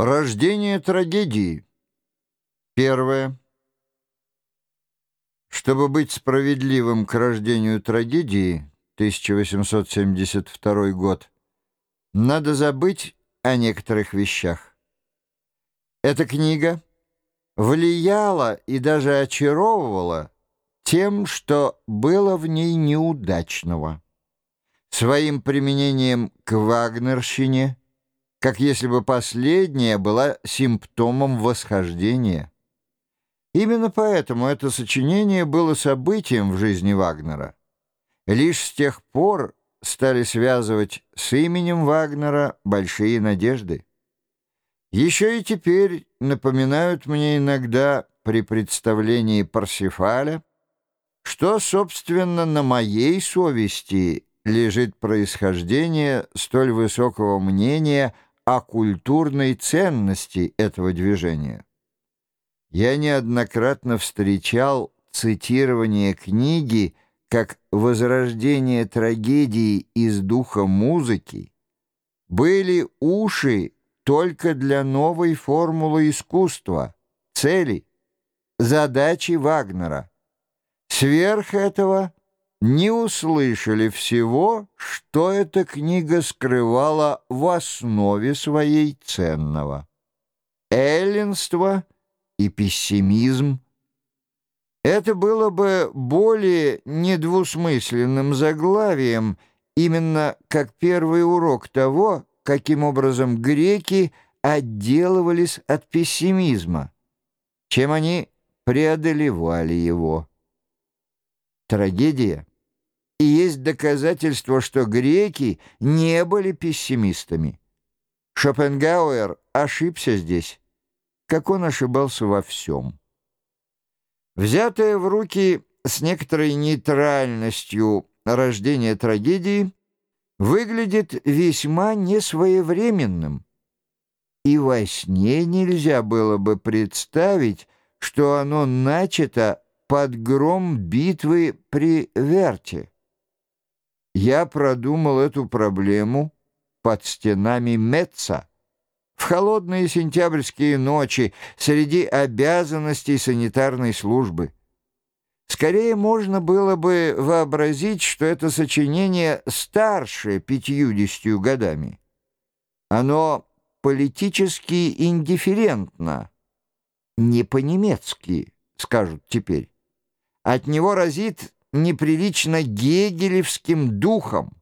Рождение трагедии. Первое. Чтобы быть справедливым к рождению трагедии, 1872 год, надо забыть о некоторых вещах. Эта книга влияла и даже очаровывала тем, что было в ней неудачного. Своим применением к вагнерщине – как если бы последняя была симптомом восхождения. Именно поэтому это сочинение было событием в жизни Вагнера. Лишь с тех пор стали связывать с именем Вагнера большие надежды. Еще и теперь напоминают мне иногда при представлении Парсифаля, что, собственно, на моей совести лежит происхождение столь высокого мнения о культурной ценности этого движения. Я неоднократно встречал цитирование книги как «Возрождение трагедии из духа музыки» были уши только для новой формулы искусства, цели, задачи Вагнера. Сверх этого – не услышали всего, что эта книга скрывала в основе своей ценного. Эллинство и пессимизм. Это было бы более недвусмысленным заглавием, именно как первый урок того, каким образом греки отделывались от пессимизма, чем они преодолевали его. Трагедия и есть доказательство, что греки не были пессимистами. Шопенгауэр ошибся здесь, как он ошибался во всем. Взятое в руки с некоторой нейтральностью рождение трагедии выглядит весьма несвоевременным, и во сне нельзя было бы представить, что оно начато под гром битвы при Верте. Я продумал эту проблему под стенами Метца в холодные сентябрьские ночи среди обязанностей санитарной службы. Скорее можно было бы вообразить, что это сочинение старше пятьюдесятью годами. Оно политически индифферентно, не по-немецки, скажут теперь. От него разит неприлично гегелевским духом.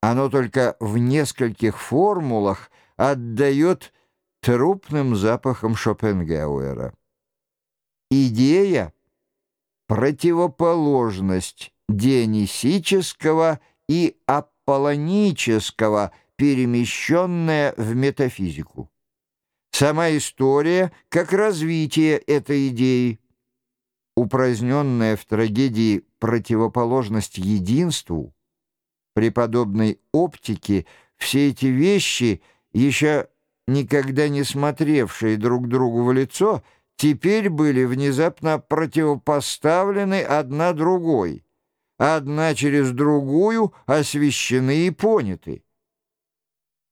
Оно только в нескольких формулах отдает трупным запахом Шопенгауэра. Идея — противоположность дионисического и аполлонического, перемещенная в метафизику. Сама история как развитие этой идеи упраздненная в трагедии противоположность единству, при подобной оптике все эти вещи, еще никогда не смотревшие друг другу в лицо, теперь были внезапно противопоставлены одна другой, одна через другую освещены и поняты.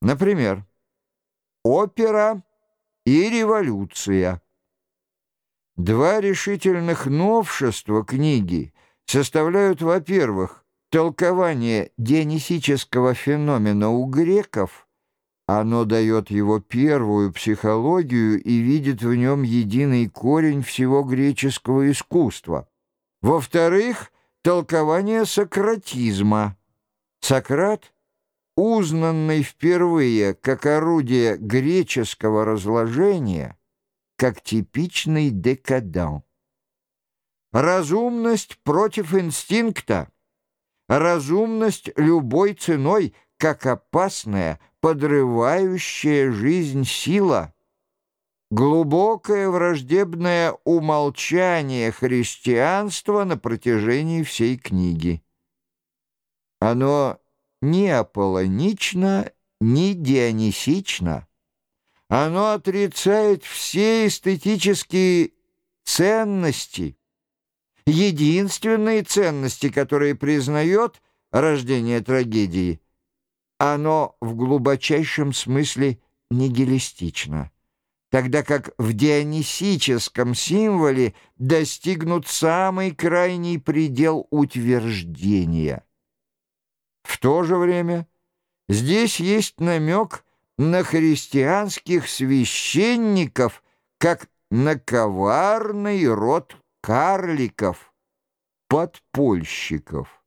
Например, опера и революция – Два решительных новшества книги составляют, во-первых, толкование дионисического феномена у греков, оно дает его первую психологию и видит в нем единый корень всего греческого искусства. Во-вторых, толкование сократизма. Сократ, узнанный впервые как орудие греческого разложения – как типичный декадан. Разумность против инстинкта. Разумность любой ценой, как опасная, подрывающая жизнь сила. Глубокое враждебное умолчание христианства на протяжении всей книги. Оно не аполлонично, не дионисично, оно отрицает все эстетические ценности. Единственные ценности, которые признает рождение трагедии, оно в глубочайшем смысле нигилистично. тогда как в дионисическом символе достигнут самый крайний предел утверждения. В то же время здесь есть намек на христианских священников как на коварный род карликов, подпольщиков.